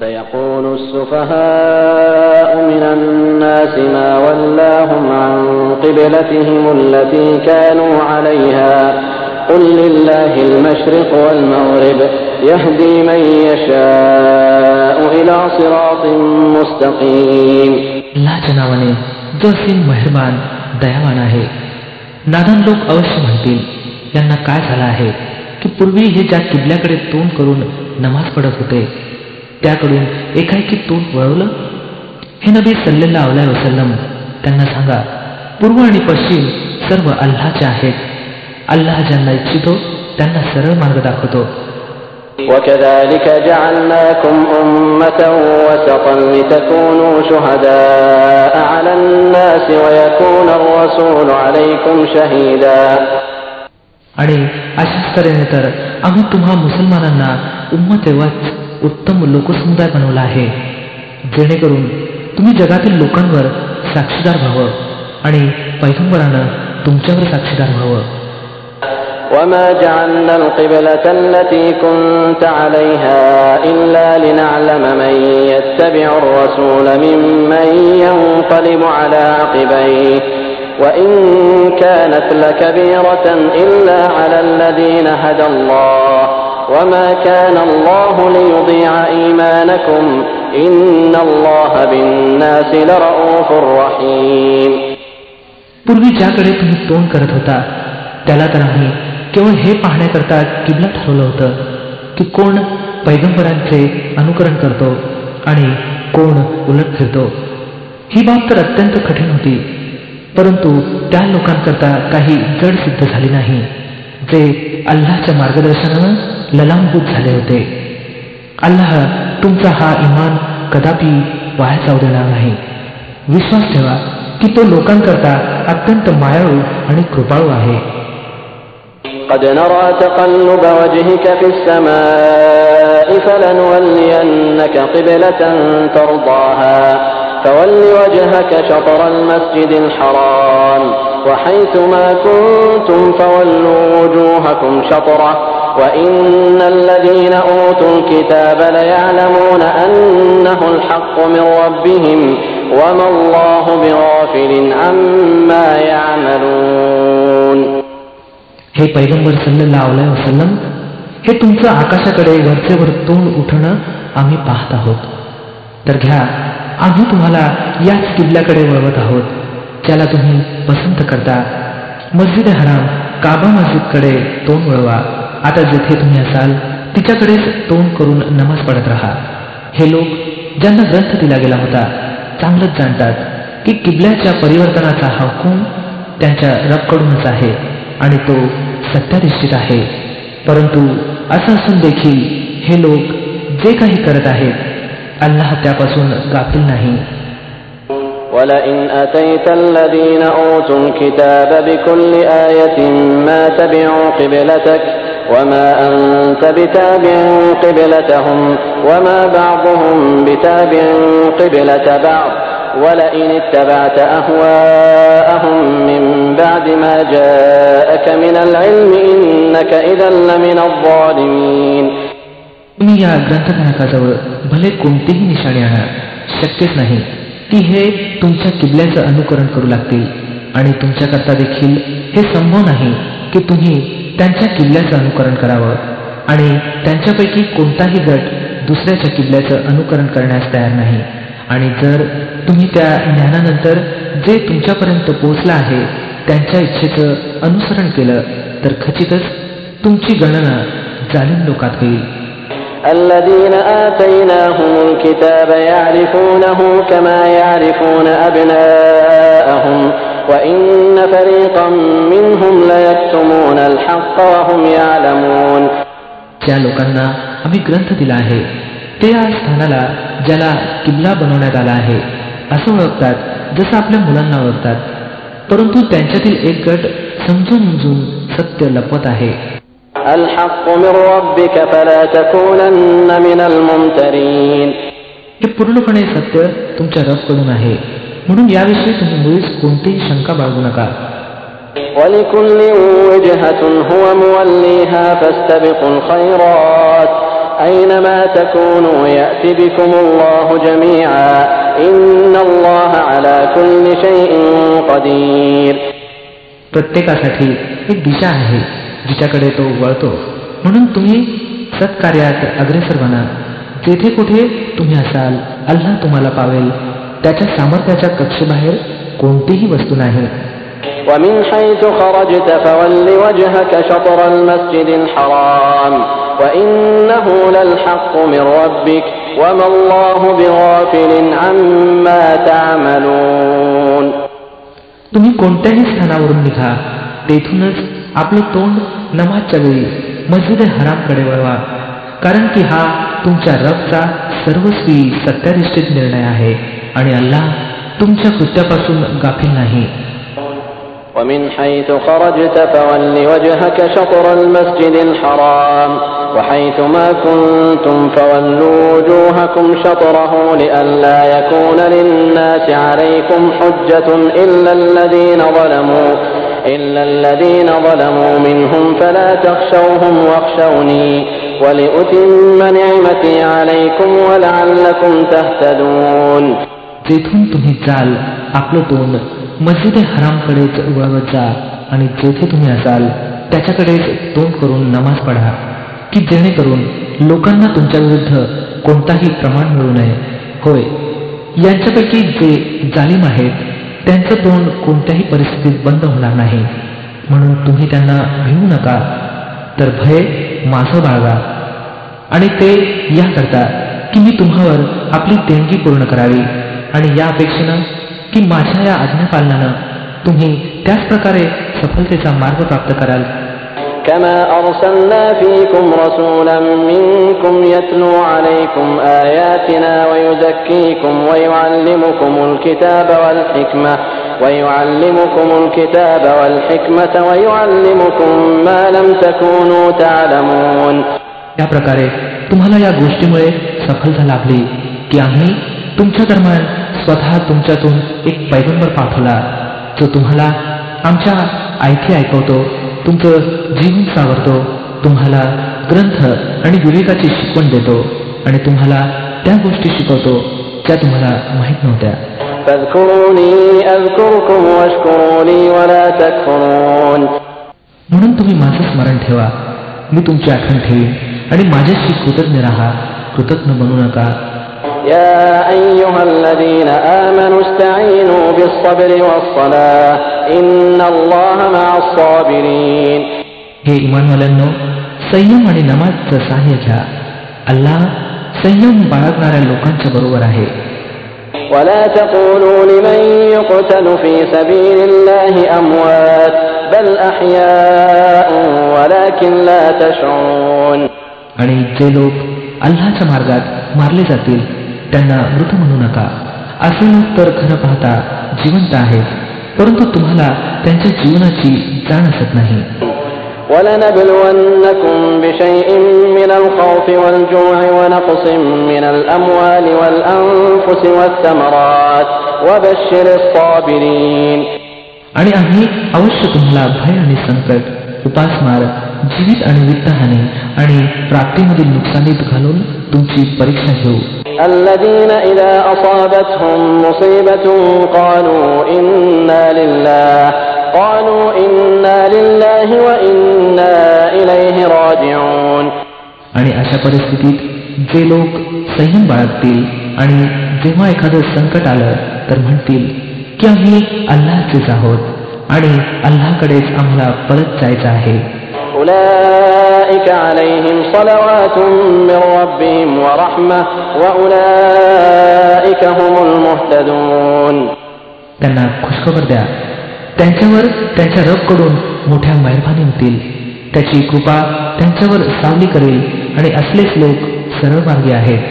سيقول السفهاء من الناس ما ولاهم عن قبلتهم التي كانوا عليها قل لله المشرق والمغرب يهدي من يشاء إلى صراط مستقيم अल्लाच्या नावाने जो असीम मेहरबान दयावान आहे नादान लोक अवश्य म्हणतील यांना काय झालं आहे की पूर्वी हे ज्या किल्ल्याकडे तोंड करून नमाज पडत होते त्याकडून एकाएकी तोंड वळवलं हे नबी सल्लेला अवलाय वसलम त्यांना सांगा पूर्व आणि पश्चिम सर्व अल्लाचे आहेत अल्लाह ज्यांना इच्छितो त्यांना सरळ मार्ग दाखवतो وكذلك جعلناكم أمة وسطا لتكونوا شهداء على الناس ويكون الرسول عليكم شهيدا आणि अशाच तऱ्हेने तर आम्ही तुम्हा मुसलमानांना उम्मत एवाच उत्तम लोकसमुदाय बनवला आहे जेणेकरून तुम्ही जगातील लोकांवर साक्षीदार व्हावं आणि पैगंबरानं तुमच्यावर साक्षीदार व्हावं وما جعلنا القبلة التي كنت عليها إلا لنعلم من يتبع الرسول ممن ينقلب على عقبيه وإن كانت لكبيرة إلا على الذين هدى الله وما كان الله ليضيع إيمانكم إن الله بالناس لرؤوف رحيم पूर्वी ज्याकडे तुम्ही तोंड करत होता त्याला तर आम्ही केवळ हे पाहण्याकरता किल्ला ठरवलं होतं की कोण पैगंबरांचे अनुकरण करतो आणि कोण उलट फिरतो ही बाब तर अत्यंत कठीण होती परंतु त्या लोकांकरता काही जड सिद्ध झाली नाही जे अल्लाच्या मार्गदर्शनानं ललांभूत झाले होते अल्लाह तुमचा हा इमान कदापि वाया जाऊ देणार नाही विश्वास ठेवा की तो लोकांकरता अत्यंत मायाळू आणि कृपाळू आहे قد نرى تقلب وجهك في السماء فلنولينك قبلة ترضاها فول وجهك شطر المسجد الحرام وحيث ما كنتم فولوا وجوهكم شطره وإن الذين أوتوا الكتاب ليعلمون أنه الحق من ربهم وما الله بغافل عما يعملون हे पैगंबर सल्लेला अवलाय वसलम हे तुमचं आकाशाकडे वरचेवर तोंड उठणं आम्ही पाहत आहोत तर घ्या आम्ही तुम्हाला याच किल्ल्याकडे वळवत आहोत ज्याला तुम्ही पसंत करता मस्जिद हराम काबा मस्जिदकडे तोंड वळवा आता जिथे तुम्ही असाल तिच्याकडेच तोंड करून नमाज पडत राहा हे लोक ज्यांना ग्रंथ दिला गेला होता चांगलंच जाणतात की किल्ल्याच्या परिवर्तनाचा हा हुकूम त्यांच्या रबकडूनच आहे आणि तो सत्याधिष्ठित आहे परंतु असं असून देखील हे लोक जे काही करत आहेत अल्लाह त्यापासून गाफील नाही ولئن أتيت الذين أوتوا الكتاب بكل آية ما تبعوا قبلتك وما أنت بتابع قبلتهم وما بعضهم بتابع قبلة بعض ولئن اتبعت أهواءهم من بعد ما جاءك من العلم إنك إذا لمن الظالمين तुम्ही या ग्रंथधारकाजवळ भले कोणतीही निशाणी आणा शक्यच नाही की हे तुमच्या किल्ल्याचं अनुकरण करू लागतील आणि तुमच्याकरता देखील हे संभव नाही की तुम्ही त्यांच्या किल्ल्याचं अनुकरण करावं आणि त्यांच्यापैकी कोणताही गट दुसऱ्याच्या किल्ल्याचं अनुकरण करण्यास तयार नाही आणि जर तुम्ही त्या ज्ञानानंतर जे तुमच्यापर्यंत पोहोचलं आहे त्यांच्या इच्छेचं अनुसरण केलं तर खचितच तुमची गणना जालिम लोकात होईल الذين آتيناهم الكتاب يعرفونه كما يعرفون أبناءهم وإن فريقا منهم ليكتمون الحق وهم يعلمون ज्या लोकांना आम्ही ग्रंथ दिला आहे ते या स्थानाला ज्याला किल्ला बनवण्यात आला आहे असं ओळखतात जसं आपल्या मुलांना ओळखतात परंतु त्यांच्यातील एक गट समजून उमजून सत्य लपवत आहे الحق من ربك فلا تكونن من الممترين हे पूर्णपणे सत्य तुमच्या रबकडून आहे म्हणून याविषयी तुम्ही मुळीच कोणतीही शंका बाळगू नका ولكل وجهة هو موليها فاستبقوا الخيرات أينما تكونوا يأت بكم الله جميعا إن الله على كل شيء قدير प्रत्येकासाठी एक दिशा आहे जिच्याकडे तो वळतो म्हणून तुम्ही सत्कार्यात अग्रेसर बना जेथे कुठे तुम्ही असाल अल्लाह तुम्हाला पावेल त्याच्या सामर्थ्याच्या कक्षेबाहेर कोणतीही वस्तू नाही ومن حيث خرجت فول وجهك شطر المسجد الحرام وإنه للحق من ربك وما الله بغافل عما تعملون तुम्ही कोणत्याही स्थानावरून निघा तेथूनच आपले तोंड नमाजच्या वेळी मस्जिद हरामकडे वळवा कारण की हा तुमच्या रबचा सर्वस्वी सत्याधिष्ठित निर्णय आहे आणि अल्लाह तुमच्या कृत्यापासून गाफील नाही ومن حيث خرجت فول وجهك شطر المسجد الحرام وحيث ما كنتم فولوا وجوهكم شطره لئلا يكون للناس عليكم حجة إلا الذين ظلموا إلا الذين ظلموا منهم فلا تخشوهم واخشوني ولأتم نعمتي عليكم ولعلكم تهتدون जेथून तुम्ही जाल आपलं तोंड मस्जिद हरामकडेच वळवत जा. आणि जेथे तुम्ही असाल त्याच्याकडेच तोंड करून नमाज पढा. की जेणेकरून लोकांना तुमच्या विरुद्ध कोणताही प्रमाण मिळू नये. होय यांच्यापैकी जे जालिम आहेत त्यांचं तोंड कोणत्याही परिस्थितीत बंद होणार नाही. म्हणून तुम्ही त्यांना भिवू नका. तर भय माझं बाळगा. आणि ते याकरता की मी तुम्हावर आपली देणगी पूर्ण करावी. आणि या अपेक्षेनं की माझ्या या आज्ञापालनानं तुम्ही त्याच प्रकारे सफलतेचा मार्ग प्राप्त कराल كما أرسلنا فيكم رسولا منكم يتلو عليكم آياتنا ويزكيكم ويعلمكم الكتاب والحكمة ويعلمكم الكتاب والحكمة ويعلمكم ما لم تكونوا تعلمون या प्रकारे तुम्हाला या गोष्टीमुळे सफलता लाभली की आम्ही तुमच्या दरम्यान स्वतः तुमच्यातून एक पैगंबर पाठवला जो तुम्हाला आमच्या आयथी ऐकवतो तुमचं जीवन सावरतो तुम्हाला ग्रंथ आणि विवेकाची शिकवण देतो आणि तुम्हाला त्या गोष्टी शिकवतो त्या तुम्हाला माहीत नव्हत्या. म्हणून तुम्ही माझं स्मरण ठेवा. मी तुमची आठवण ठेवीन आणि माझ्याशी कृतज्ञ राहा. कृतज्ञ बनू नका. يا أيها الذين آمنوا استعينوا بالصبر والصلاة إن الله مع الصابرين हे इमानवाल्यांनो संयम आणि नमाजचं सहाय्य घ्या अल्लाह संयम बाळगणाऱ्या लोकांच्या बरोबर आहे ولا تقولوا لمن يقتل في سبيل الله أموات بل أحياء ولكن لا تشعرون आणि जे लोक अल्लाच्या मार्गात मारले जातील त्यांना मृत म्हणू नका असे लोक तर खरं पाहता जिवंत आहेत परंतु तुम्हाला त्यांच्या जीवनाची जाण असत नाही ولنبلونكم بشيء من الخوف والجوع ونقص من الأموال والأنفس والثمرات وبشر الصابرين आणि आम्ही अवश्य तुम्हाला भय आणि संकट उपासमार जीवित आणि वित्तहानी आणि प्राप्तीमधील नुकसानीत घालून तुमची परीक्षा घेऊ الذين إذا أصابتهم مصيبة قالوا إنا لله قالوا إنا لله وإنا إليه راجعون आणि अशा परिस्थितीत जे लोक संयम बाळगतील आणि जेव्हा एखादं संकट आलं तर म्हणतील की आम्ही अल्लाचेच आहोत आणि अल्लाकडेच आम्हाला परत जायचं आहे أولئك عليهم صلوات من ربهم ورحمة وأولئك هم المهتدون त्यांना खुशखबर द्या त्यांच्यावर त्यांच्या रबकडून मोठ्या मेहरबानी होतील त्याची कृपा त्यांच्यावर सावली करेल आणि असलेच लोक सरळ मार्गी आहेत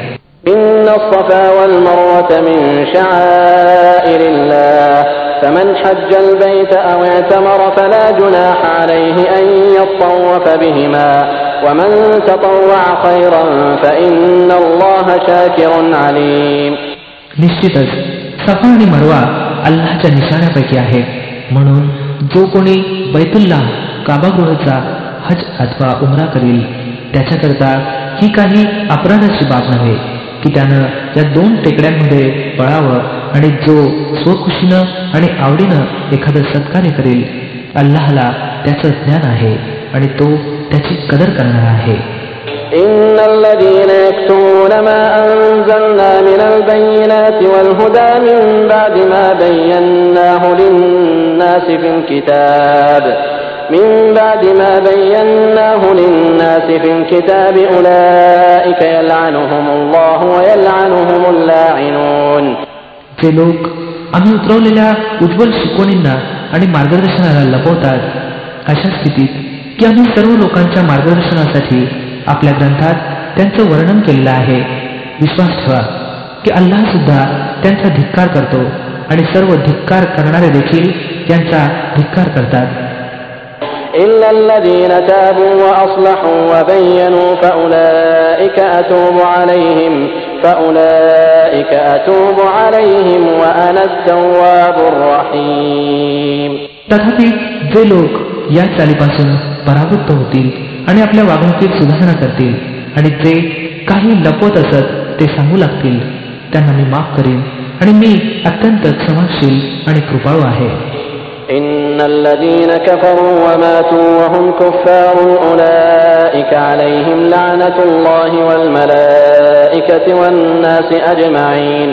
إن الصفا والمروة من شعائر الله فمن حج البيت أو اعتمر فلا جناح عليه أن يطوف بهما ومن تطوع خيرا فإن الله شاكر عليم निश्चितच सफा आणि मरवा अल्लाच्या निशाण्यापैकी आहेत म्हणून जो कोणी बैतुल्ला काबागृहचा हज अथवा उमरा करील त्याच्याकरता ही काही अपराधाची बाब नव्हे की त्यानं या दोन टेकड्यांमध्ये पळावं आणि जो स्वखुशीनं आणि आवडीनं एखादं सत्कार्य करेल अल्लाहला त्याचं ज्ञान आहे आणि तो त्याची कदर करणार आहे إن الذين يكتمون ما أنزلنا من البينات والهدى من بعد ما بيناه للناس في الكتاب من بعد ما بيناه للناس في الكتاب أولئك يلعنهم الله ويلعنهم اللاعنون ते लोक आम्ही उतरवलेल्या उज्ज्वल शिकवणींना आणि मार्गदर्शनाला लपवतात. अशा स्थितीत की आम्ही सर्व लोकांच्या मार्गदर्शनासाठी आपल्या ग्रंथात त्यांचं वर्णन केलेलं आहे. विश्वास ठेवा की अल्लाह सुद्धा त्यांचा धिक्कार करतो आणि सर्व धिक्कार करणारे देखील त्यांचा धिक्कार करतात. إلا الذين تابوا وأصلحوا وبينوا فأولئك أتوب عليهم فأولئك أتوب عليهم وأنا التواب الرحيم तथापि जे लोक या चालीपासून परावृत्त होतील आणि आपल्या वागणुकीत सुधारणा करतील आणि जे काही लपवत असत ते सांगू लागतील त्यांना मी माफ करीन आणि मी अत्यंत क्षमाशील आणि कृपाळू आहे إن الذين كفروا وماتوا وهم كفار أولئك عليهم لعنة الله والملائكة والناس أجمعين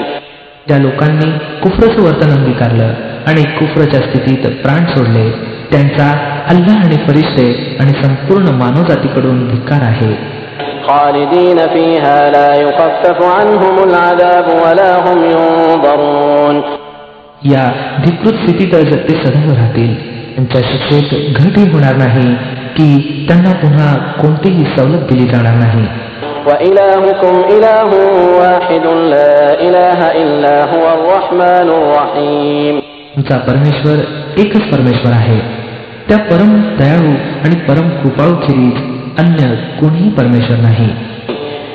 ज्या लोकांनी कुफ्रचं वर्तन अंगीकारलं आणि कुफ्रच्या स्थितीत प्राण सोडले त्यांचा अल्लाह आणि फरिश्ते आणि संपूर्ण मानवजातीकडून धिक्कार आहे خالدين فيها لا يخفف عنهم العذاب ولا هم ينظرون या धिकृत स्थितीत ते सदैव राहतील. त्यांच्या शिक्षेत घटही होणार नाही की त्यांना पुन्हा कोणतीही सवलत दिली जाणार नाही. तुमचा परमेश्वर एकच परमेश्वर आहे. त्या परम दयाळू आणि परम कृपाळू खेरीज अन्य कोणीही परमेश्वर नाही.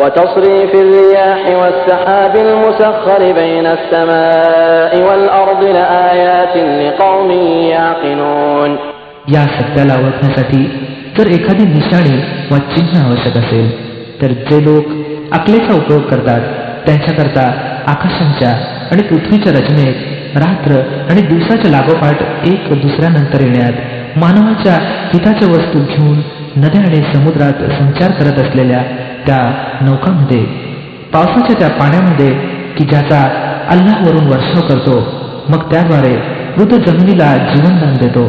وتصريف الرياح والسحاب المسخر بين السماء والأرض لآيات لقوم يعقلون या सत्याला ओळखण्यासाठी जर एखादी निशाणी वा चिन्ह आवश्यक असेल तर जे लोक अकलेचा उपयोग करतात त्यांच्याकरता आकाशांच्या आणि पृथ्वीच्या रचनेत रात्र आणि दिवसाच्या लागोपाठ एक दुसऱ्यानंतर येण्यात मानवाच्या हिताच्या वस्तू घेऊन नद्या आणि समुद्रात संचार करत असलेल्या त्या नौकामध्ये पावसाच्या त्या पाण्यामध्ये की ज्याचा अल्लाहवरून वर्षाव करतो मग त्याद्वारे मृत जमिनीला जीवनदान देतो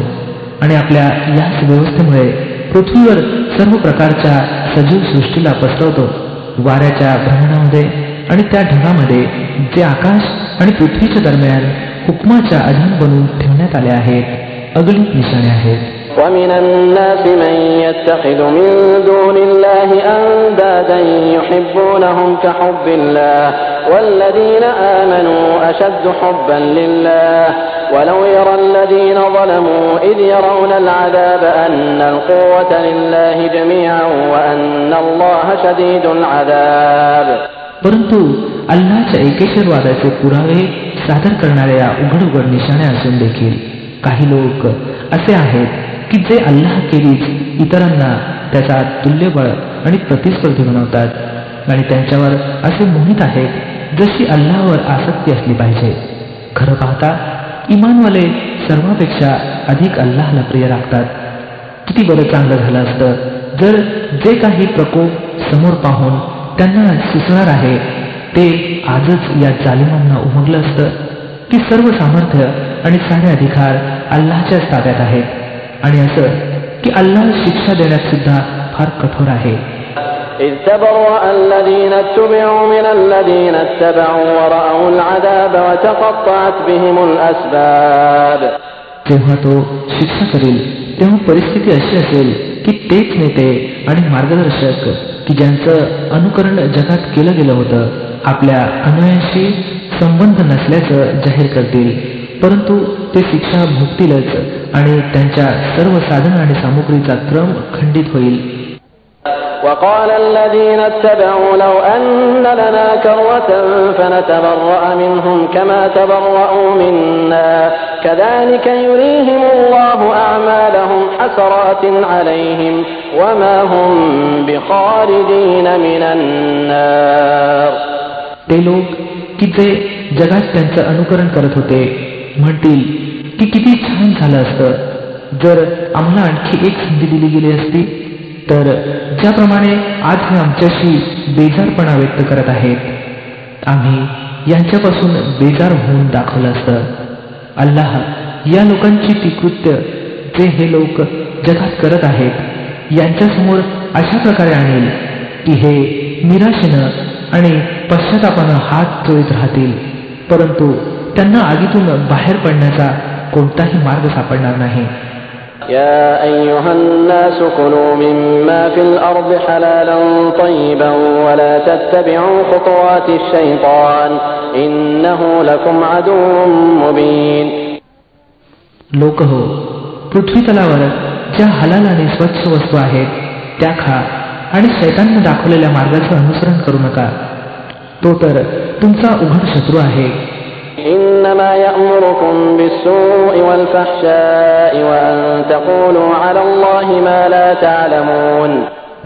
आणि आपल्या याच व्यवस्थेमुळे पृथ्वीवर सर्व प्रकारच्या सजीव सृष्टीला पसरवतो. वाऱ्याच्या भ्रमणामध्ये आणि त्या ढगामध्ये जे आकाश आणि पृथ्वीच्या दरम्यान हुकमाच्या अधीन बनवून ठेवण्यात आले आहेत अगणित निशाणे आहेत. ومن الناس من يتخذ من دون الله أندادا يحبونهم كحب الله والذين آمنوا أشد حبا لله ولو يرى الذين ظلموا إذ يرون العذاب أن القوة لله جميعا وأن الله شديد العذاب परंतु अल्लाच्या एकेश्वरवादाचे पुरावे सादर करणाऱ्या उघड उघड निशाणे असून देखील काही लोक असे आहेत की जे अल्लाह केलीच इतरांना त्याचा तुल्यबळ आणि प्रतिस्पर्धी बनवतात. आणि त्यांच्यावर असे मोहित आहेत जशी अल्लावर आसक्ती असली पाहिजे. खरं पाहता इमानवाले सर्वापेक्षा अधिक अल्लाहला प्रिय राखतात किती बरं चांगलं झालं असतं जर जे काही प्रकोप समोर पाहून त्यांना सुचणार आहे ते आजच या जालिमांना उमगलं असतं. की सर्व सामर्थ्य आणि सारे अधिकार अल्लाच्याच ताब्यात आहेत. आणि असं की अल्लाह शिक्षा देण्यात सुद्धा फार कठोर आहे إذ تبرأ الذين اتبعوا من الذين اتبعوا ورأوا العذاب وتقطعت بهم الأسباب जेव्हा तो शिक्षा करेल तेव्हा परिस्थिती अशी असेल की तेच नेते आणि मार्गदर्शक की ज्यांचं अनुकरण जगात केलं गेलं होतं आपल्या अन्वयांशी संबंध नसल्याचं जाहीर करतील परंतु ते शिक्षा भोगतीलच आणि त्यांच्या सर्व साधन आणि सामुग्रीचा क्रम खंडित होईल وقال الذين اتبعوا لو أن لنا كرة فنتبرأ منهم كما تبرأوا منا كذلك يريهم الله أعمالهم حسرات عليهم وما هم بخارجين من النار ते लोक की जे जगात त्यांचं अनुकरण करत होते म्हणतील की किती छान झालं असतं. जर आम्हाला आणखी एक संधी दिली गेली असती तर ज्याप्रमाणे आज हे आमच्याशी बेजारपणा व्यक्त करत आहेत आम्ही यांच्यापासून बेजार होऊन दाखवलं असतं. अल्लाह या लोकांची ती कृत्य जे हे लोक जगात करत आहेत यांच्यासमोर अशा प्रकारे आणेल की हे निराशेनं आणि पश्चातापानं हात चोळीत राहतील. परंतु त्यांना आगीतून बाहेर पडण्याचा कोणताही मार्ग सापडणार नाही يا أيها الناس كلوا مما في الأرض حلالا طيبا ولا تتبعوا خطوات الشيطان إنه لكم عدو مبين लोक हो पृथ्वी तलावर ज्या हलाल आणि स्वच्छ वस्तू आहेत त्या खा आणि शैतांनी दाखवलेल्या मार्गाचं अनुसरण करू नका तो तर तुमचा उघड शत्रू आहे إنما يأمركم بالسوء والفحشاء وأن تقولوا على الله ما لا تعلمون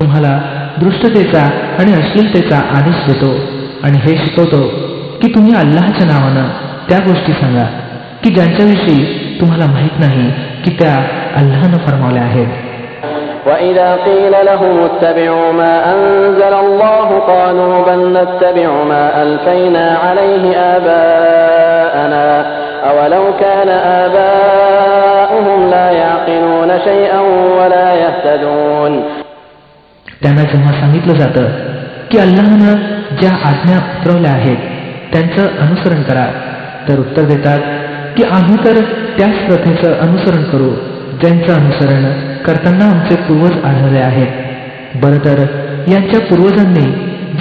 तुम्हाला दृष्टतेचा आणि अश्लीलतेचा आदेश देतो आणि हे शिकवतो की तुम्ही अल्लाच्या नावानं त्या गोष्टी सांगा की ज्यांच्याविषयी तुम्हाला माहीत नाही की त्या अल्लानं फरमावल्या आहेत وإذا قيل لهم اتبعوا ما أنزل الله قالوا بل نتبع ما ألفينا عليه آباءنا أولو كان آباؤهم لا يعقلون شيئا ولا يهتدون त्यांना जेव्हा सांगितलं जातं की अल्लाहनं ज्या आज्ञा उतरवल्या आहेत त्यांचं अनुसरण करा तर उत्तर देतात की आम्ही तर त्याच प्रथेचं अनुसरण करू ज्यांचं अनुसरण करताना आमचे पूर्वज आढळले आहेत बरं तर यांच्या पूर्वजांनी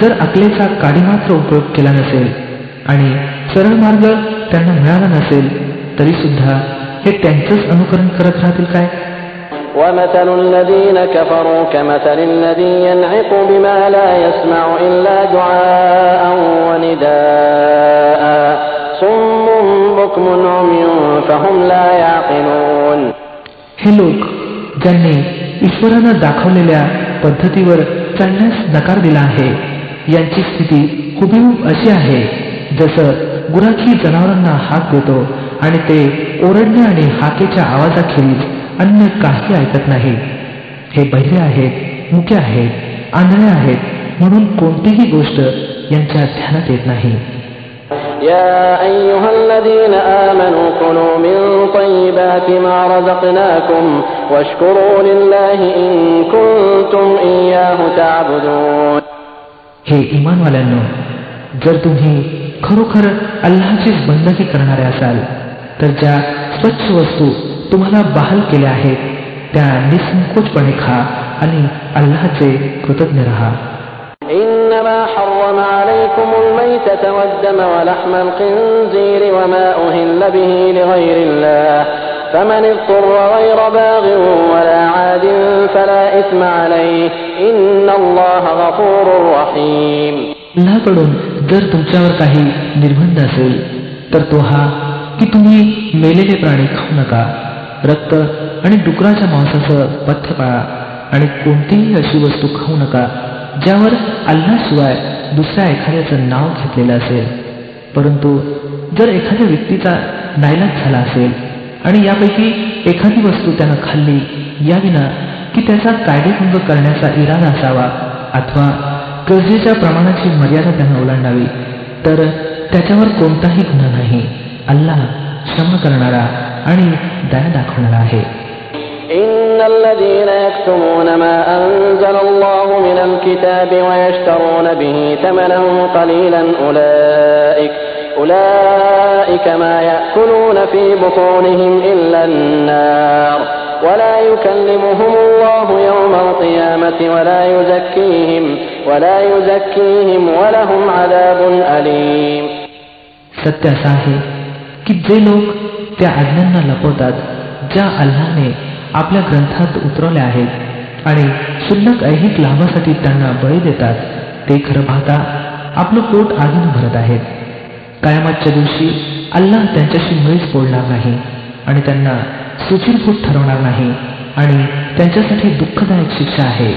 जर अकलेचा काडीमात्र उपयोग केला नसेल आणि सरळ मार्ग त्यांना मिळाला नसेल तरी सुद्धा हे त्यांचंच अनुकरण करत राहतील काय ومثل الذين كفروا كمثل الذي ينعق بما لا يسمع إلا دعاء ونداء صم بكم عمي فهم لا يعقلون हे लोक ज्यांनी ईश्वरानं दाखवलेल्या पद्धतीवर चालण्यास नकार दिला आहे यांची स्थिती हुबेहूब अशी आहे जसं गुराखी जनावरांना हाक देतो आणि ते ओरडणे आणि हाकेच्या आवाजाखेरीज अन्य काही ऐकत नाही. हे बहिरे आहेत मुके आहेत आंधळे आहेत म्हणून कोणतीही गोष्ट यांच्या ध्यानात येत नाही. يا أيها الذين آمنوا كلوا من طيبات ما رزقناكم واشكروا لله إن كنتم إياه تعبدون हे इमानवाल्यांनो जर तुम्ही खरोखर अल्लाचीच बंदकी करणारे असाल तर ज्या स्वच्छ वस्तू तुम्हाला बहाल केल्या आहेत त्या निसंकोचपणे खा आणि अल्लाचे कृतज्ञ राहा إنما حرم عليكم الميتة والدم ولحم الخنزير وما أهل به لغير الله فمن اضطر غير باغ ولا عاد فلا إثم عليه إن الله غفور رحيم अल्लाकडून जर तुमच्यावर काही निर्बंध असेल तर तो हा की तुम्ही मेलेले प्राणी खाऊ नका रक्त आणि डुकराच्या मांसाचं पथ्य पाळा आणि कोणतीही अशी वस्तू खाऊ नका ज्यावर अल्लाशिवाय दुसऱ्या एखाद्याचं नाव घेतलेलं असेल परंतु जर एखाद्या व्यक्तीचा नायलाज झाला असेल आणि यापैकी एखादी वस्तू त्यानं खाल्ली याविना की त्याचा कायदेभंग करण्याचा इरादा असावा अथवा गरजेच्या प्रमाणाची मर्यादा त्यानं ओलांडावी तर त्याच्यावर कोणताही गुन्हा नाही. अल्लाह क्षमा करणारा आणि दया दाखवणारा आहे. إن الذين يكتمون ما أنزل الله من الكتاب ويشترون به ثمنا قليلا أولئك أولئك ما يأكلون في بطونهم إلا النار ولا يكلمهم الله يوم القيامة ولا يزكيهم ولا يزكيهم ولهم عذاب أليم सत्य असं आहे की जे लोक त्या आज्ञांना लपवतात ज्या अल्लाने आपल्या ग्रंथात उतरवल्या आहेत आणि शुल्लक ऐहिक लाभासाठी त्यांना बळी देतात ते खरं पाहता आपलं पोट आगीनं भरत आहेत कायमातच्या दिवशी अल्लाह त्यांच्याशी मुळीच बोलणार नाही आणि त्यांना सुचिरभूत ठरवणार नाही आणि त्यांच्यासाठी दुःखदायक शिक्षा आहे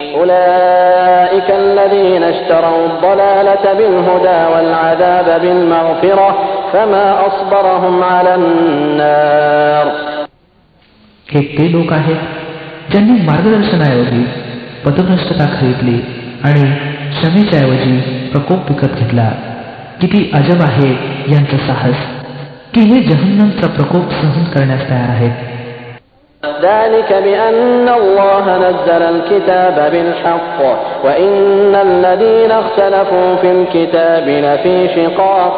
أولئك الذين اشتروا الضلالة بالهدى والعذاب بالمغفرة فما أصبرهم على النار हे ते लोक आहेत ज्यांनी मार्गदर्शनाऐवजी पदभ्रष्टता खरीदली आणि क्षमेच्या ऐवजी प्रकोप विकत घेतला किती अजब आहे यांचं साहस की हे जहन्नमचा प्रकोप सहन करण्यास तयार आहेत ذلك بأن الله نزل الكتاب بالحق وإن الذين اختلفوا في الكتاب لفي شقاق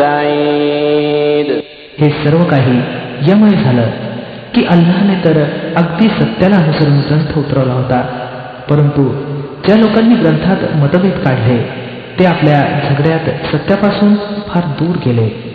بعيد हे सर्व काही यामुळे झालं की अल्लाने तर अगदी सत्याला अनुसरून ग्रंथ उतरवला होता. परंतु ज्या लोकांनी ग्रंथात मतभेद काढले ते आपल्या झगड्यात सत्यापासून फार दूर गेले.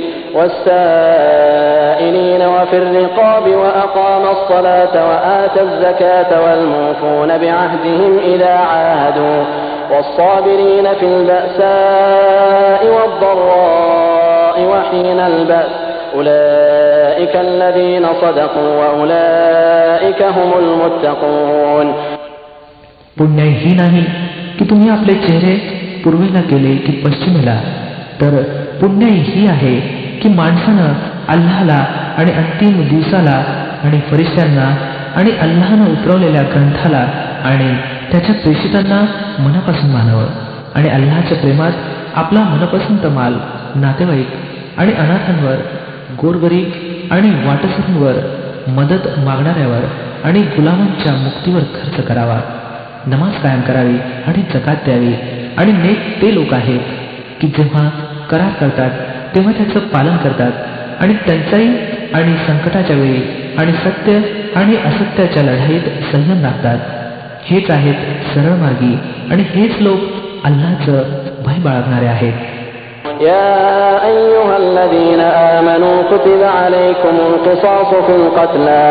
والسائلين وفي الرقاب وأقام الصلاة وآتى الزكاة والموفون بعهدهم إذا عاهدوا والصابرين في البأساء والضراء وحين البأس أولئك الذين صدقوا وأولئك هم المتقون पुण्य ही नाही की तुम्ही आपले चेहरे पूर्वेला केले की पश्चिमेला तर पुण्य ही आहे की माणसानं अल्लाला आणि अंतिम दिवसाला आणि फरिश्त्यांना आणि अल्लानं उतरवलेल्या ग्रंथाला आणि त्याच्या प्रेषितांना मनापासून मानावं. आणि अल्लाच्या प्रेमात आपला मनपसंत माल नातेवाईक आणि अनाथांवर गोरगरीब आणि वाटसरूंवर मदत मागणाऱ्यावर आणि गुलामांच्या मुक्तीवर खर्च करावा. नमाज कायम करावी आणि जकात द्यावी. आणि नेक ते लोक आहेत की जेव्हा करार करतात तेव्हा त्याचं पालन करतात आणि त्यांचाही आणि संकटाच्या वेळी आणि सत्य आणि असत्याच्या लढाईत संयम राखतात हेच आहेत सरळ मार्गी आणि हेच लोक अल्लाचं भय बाळगणारे आहेत يا أيها الذين آمنوا كتب عليكم القصاص في القتلى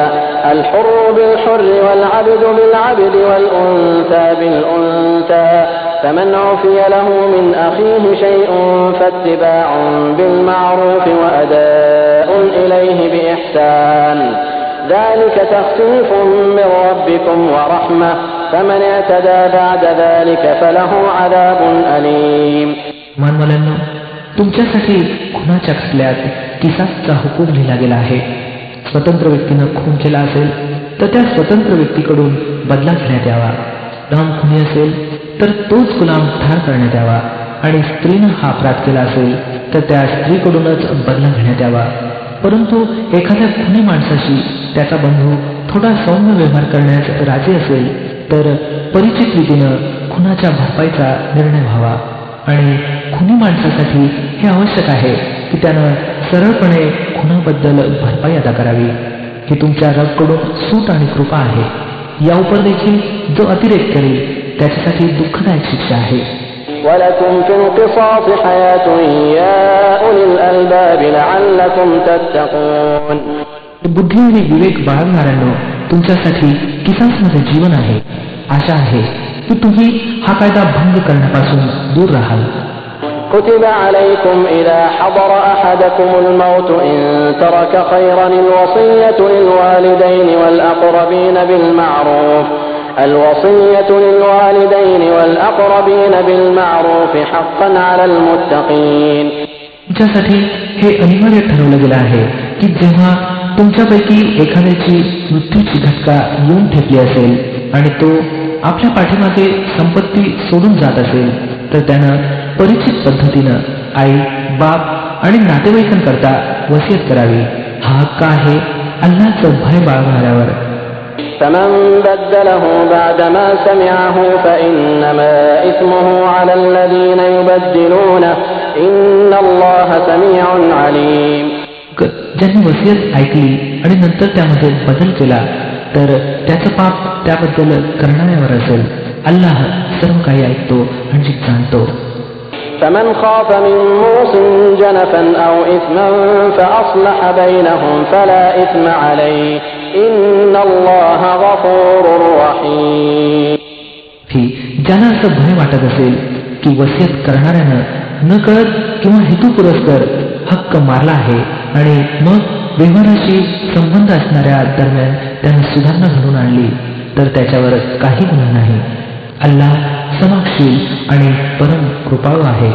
الحر بالحر والعبد بالعبد والأنثى بالأنثى فمن عفي له من أخيه شيء فاتباع بالمعروف وأداء إليه بإحسان ذلك تخفيف من ربكم ورحمة فمن اعتدى بعد ذلك فله عذاب أليم मानवाल्यांना तुमच्यासाठी खुनाच्या खटल्यात किसासचा हुकूम लिहिला गेला आहे स्वतंत्र व्यक्तीनं खून केला असेल तर त्या स्वतंत्र व्यक्तीकडून बदला घेण्यात यावा दाम खुनी असेल तर तोच गुलाम ठार करण्यात यावा आणि स्त्रीनं हा अपराध केला असेल तर त्या स्त्रीकडूनच बदला घेण्यात यावा. परंतु एखाद्या खुनी माणसाशी त्याचा बंधू थोडा सौम्य व्यवहार करण्यास राजी असेल तर परिचित रीतीनं खुनाच्या भरपाईचा निर्णय व्हावा. आणि खुनी माणसासाठी हे आवश्यक आहे की त्यानं सरळपणे खुनाबद्दल भरपाई अदा करावी. ही तुमच्या रबकडून सूट आणि कृपा आहे. या उपर देखील जो अतिरेक करेल त्याच्यासाठी दुःखदायक शिक्षा आहे. बुद्धी आणि विवेक बाळगणाऱ्यांनो तुमच्यासाठी किसांसमध्ये जीवन आहे. आशा आहे की तुम्ही हा कायदा भंग करण्यापासून दूर राहाल. كتب عليكم إذا حضر أحدكم الموت إن ترك خيرا الوصية للوالدين والأقربين بالمعروف الوصية للوالدين والأقربين بالمعروف حقا على المتقين तुमच्यासाठी हे अनिवार्य ठरवलं गेलं आहे की जेव्हा तुमच्यापैकी एखाद्याची मृत्यूची घटका येऊन ठेपली असेल आणि तो आपल्या पाठीमागे संपत्ती सोडून जात असेल तर त्यानं परिचित पद्धतीनं आई बाप आणि नातेवाईकांकरता वसियत करावी हा हक्क आहे अल्लाचं भय बाळगणाऱ्यावर فمن بدله بعدما سمعه فإنما إثمه على الذين يبدلونه إن الله سميع عليم ज्यांनी वसियत ऐकली आणि नंतर त्यामध्ये बदल केला तर त्याचं पाप त्याबद्दल करणाऱ्यावर असेल अल्लाह सर्व काही ऐकतो आणि जाणतो فمن خاف من موص جنفا أو إثما فأصلح بينهم فلا إثم عليه إن الله غفور رحيم की ज्यांना असं भय वाटत असेल की वसियत करणाऱ्यानं न कळत किंवा हेतुपुरस्कर हक्क मारला आहे आणि मग व्यवहाराशी संबंध असणाऱ्या दरम्यान त्यानं सुधारणा घडून आणली तर त्याच्यावर काही गुन्हा नाही अल्लाह समाक्षील आणि परम कृपाळू आहे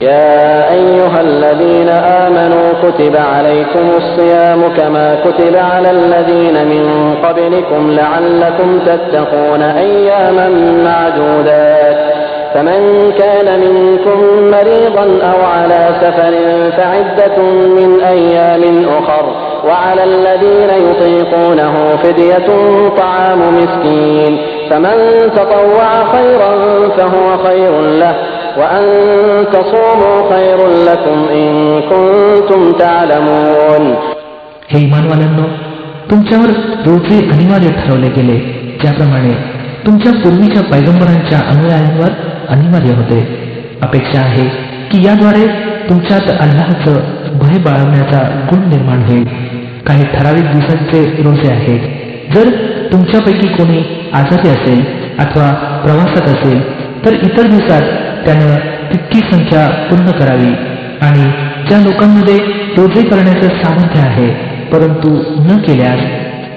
يا أيها الذين آمنوا كتب عليكم الصيام كما كتب على الذين من قبلكم لعلكم تتقون أياما معدودات فمن كان منكم مريضا أو على سفر فعدة من أيام أخر وعلى الذين يطيقونه فدية طعام مسكين فمن تطوع خيرا فهو خير له وأن تصوموا خير لكم إن كنتم تعلمون हे इमानवाल्यांनो तुमच्यावर रोजे अनिवार्य ठरवले गेले ज्याप्रमाणे तुमच्या पूर्वीच्या पैगंबरांच्या अनुयायांवर अनिवार्य होते अपेक्षा आहे की याद्वारे तुमच्यात अल्लाहचं भय बाळगण्याचा गुण निर्माण होईल काही ठराविक दिवसांचे रोजे आहेत जर तुमच्यापैकी कोणी आजारी असेल अथवा प्रवासात असेल तर इतर दिवसात त्यानं तितकी संख्या पूर्ण करावी. आणि ज्या लोकांमध्ये रोजे करण्याचं सामर्थ्य आहे परंतु न केल्यास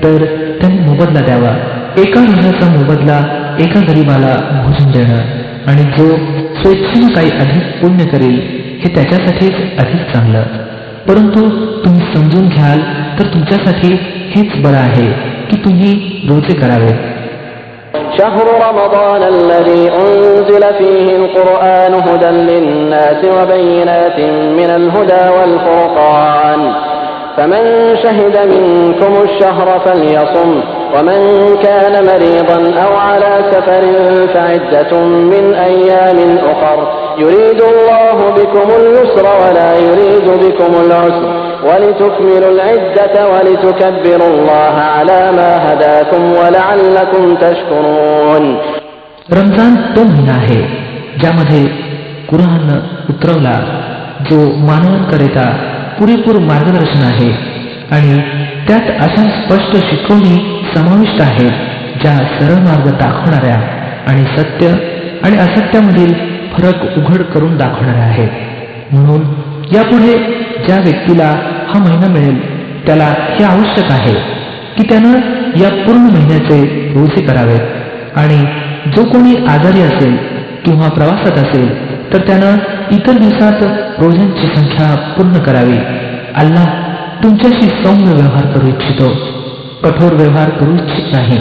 तर त्यांनी मोबदला द्यावा. एका महिन्याचा मोबदला एका गरीबाला भोजन देणं. आणि जो स्वेच्छेनं काही अधिक पुण्य करेल हे त्याच्यासाठीच अधिक चांगलं. परंतु तुम्ही समजून घ्याल तर तुमच्यासाठी हेच बरं आहे. की तुम्ही रोजे करावे شهر رمضان الذي أنزل فيه القرآن هدى للناس وبينات من الهدى والفرقان فمن شهد منكم الشهر فليصم ومن كان مريضا أو على سفر فعدة من أيام أخر يريد الله بكم اليسر ولا يريد بكم العسر ولتكملوا العدة ولتكبروا الله على ما هداكم ولعلكم تشكرون रमजान तो महिना आहे ज्यामध्ये कुराण उतरवला जो मानवांकरिता पुरेपूर मार्गदर्शन आहे आणि त्यात अशा स्पष्ट शिकवणी समाविष्ट आहेत ज्या सरळ मार्ग दाखवणाऱ्या आणि सत्य आणि असत्यामधील फरक उघड करून दाखवणाऱ्या आहेत म्हणून यापुढे ज्या व्यक्तीला हा महिना मिळेल. त्याला हे आवश्यक आहे की त्यानं या पूर्ण महिन्याचे रोजे करावेत आणि जो कोणी आजारी असेल किंवा प्रवासात असेल तर त्यानं इतर दिवसात रोजांची संख्या पूर्ण करावी. अल्लाह तुमच्याशी सौम्य व्यवहार करू इच्छितो. कठोर व्यवहार करू इच्छित नाही.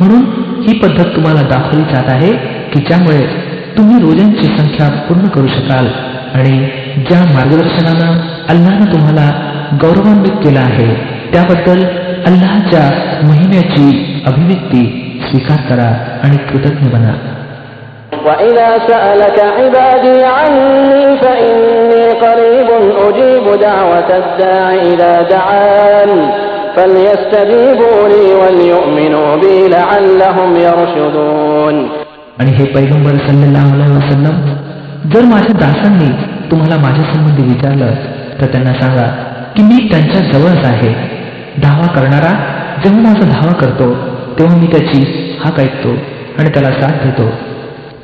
म्हणून ही पद्धत तुम्हाला दाखवली जात आहे की ज्यामुळे तुम्ही रोजांची संख्या पूर्ण करू शकाल आणि ज्या मार्गदर्शनानं अल्लानं तुम्हाला गौरवान्वित केला आहे त्याबद्दल अल्लाहच्या महिन्याची अभिव्यक्ती स्वीकार करा आणि कृतज्ञ बना وإذا سألك عبادي عني فإني قريب أجيب دعوة الداع إذا دعان فليستجيبوا لي وليؤمنوا بي لعلهم يرشدون आणि हे पैगंबर सल्लल्लाहु अलैहि वसल्लम जर माझ्या दासांनी तुम्हाला माझ्या संबंधी विचारलं तर त्यांना सांगा की मी त्यांच्या जवळच आहे. धावा करणारा जेव्हा माझा धावा करतो तेव्हा मी त्याची हाक ऐकतो आणि त्याला साथ देतो.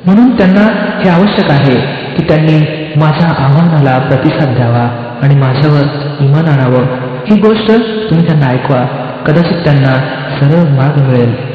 म्हणून त्यांना हे आवश्यक आहे की त्यांनी माझ्या आव्हानाला प्रतिसाद द्यावा आणि माझ्यावर इमान आणावं. ही गोष्ट तुम्ही त्यांना ऐकवा. कदाचित त्यांना सरळ मार्ग मिळेल.